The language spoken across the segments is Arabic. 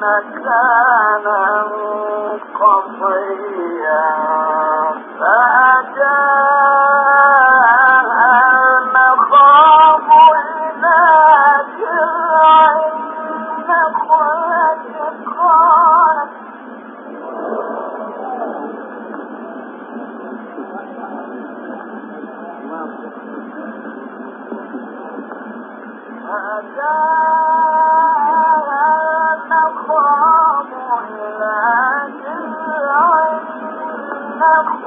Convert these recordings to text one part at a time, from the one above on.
مكانا قصيا فأجاب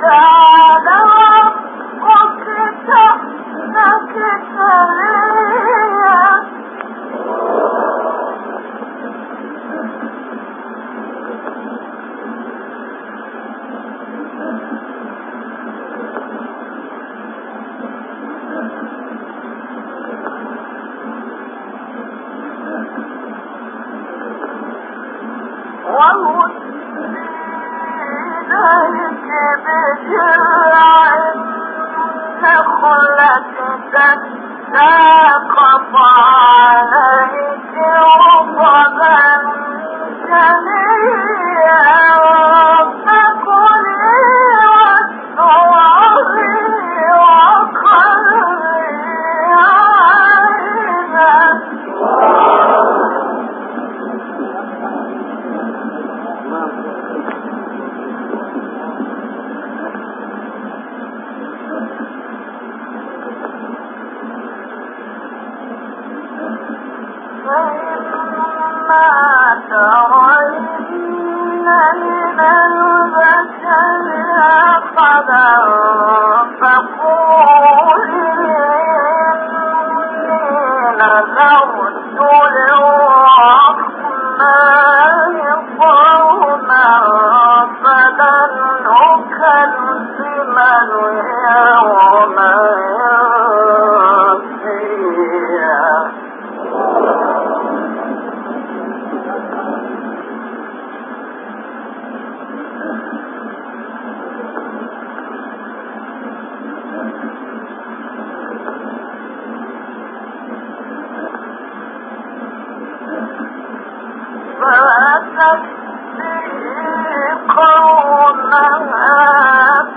proud. تساقط عليه قومها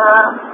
السلام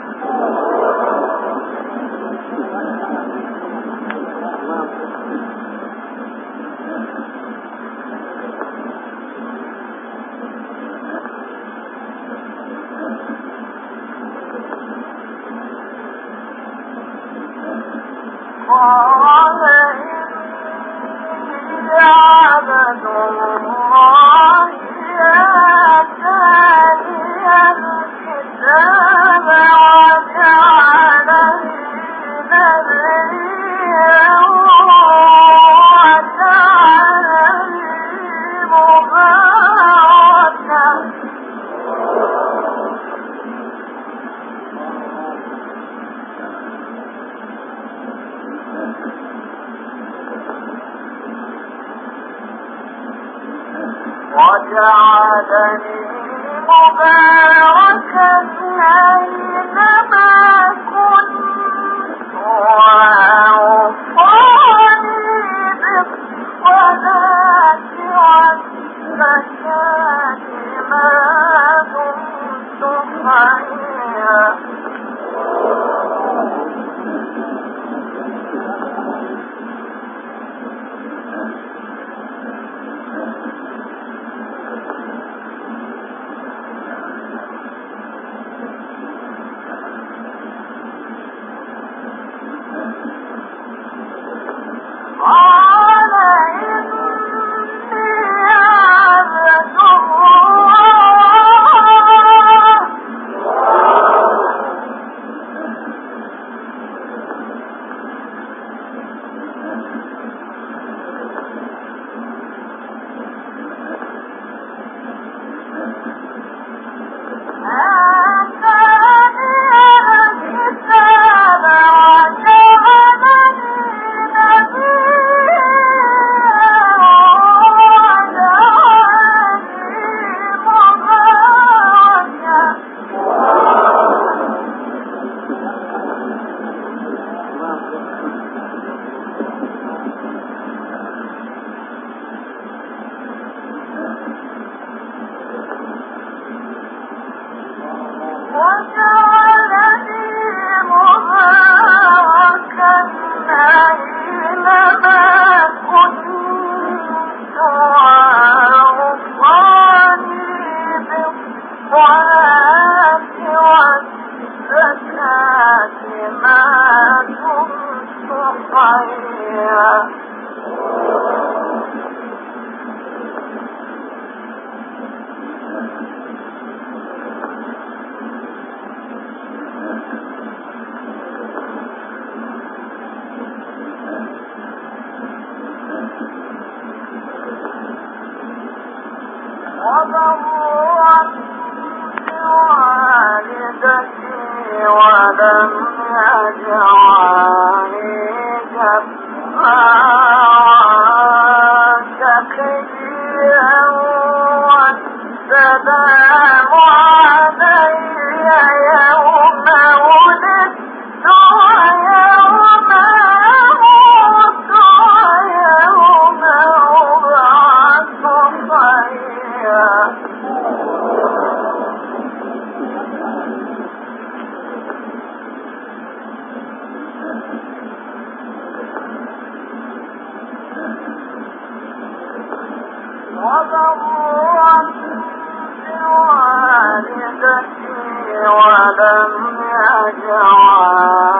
وجعلني مباركا أينما جبارا شقيا والسلام ولم يجعلني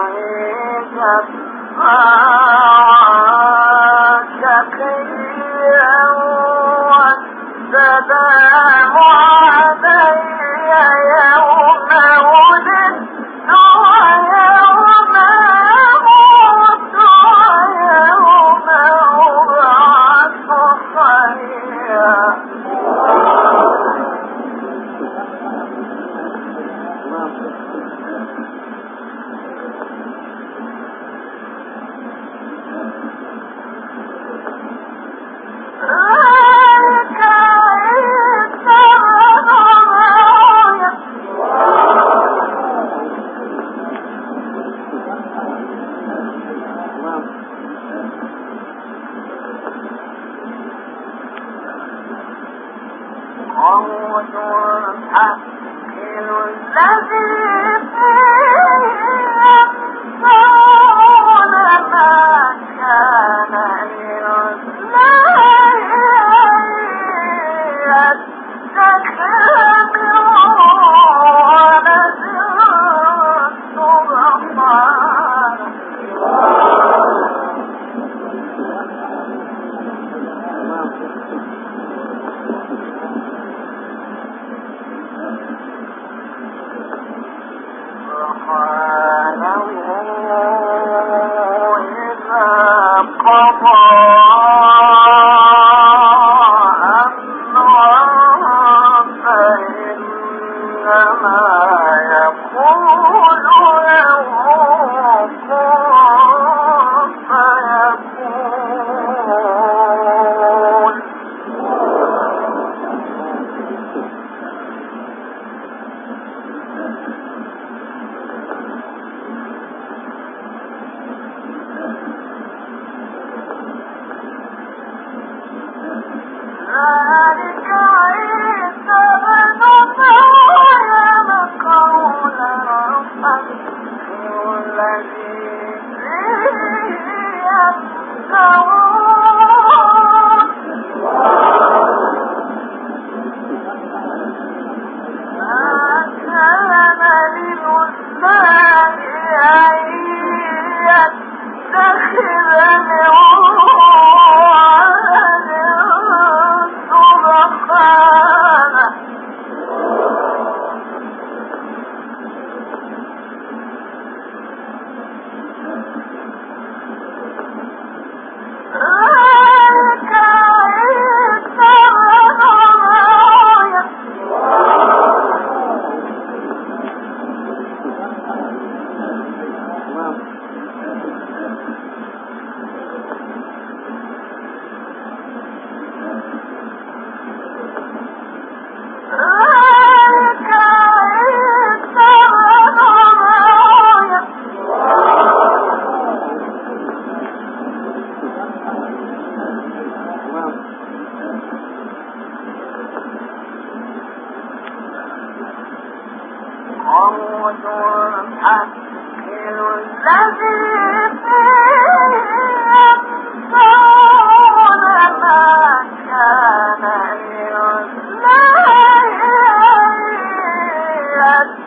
الحق الذي الذي فيه يبتغون Yes.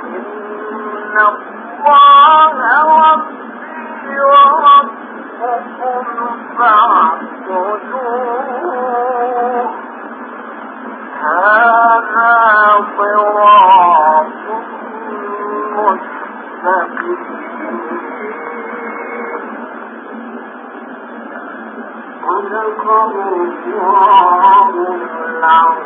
وإن الله ربي وربكم فاعبدوه هذا صراط مستقيم صدق الله العظيم.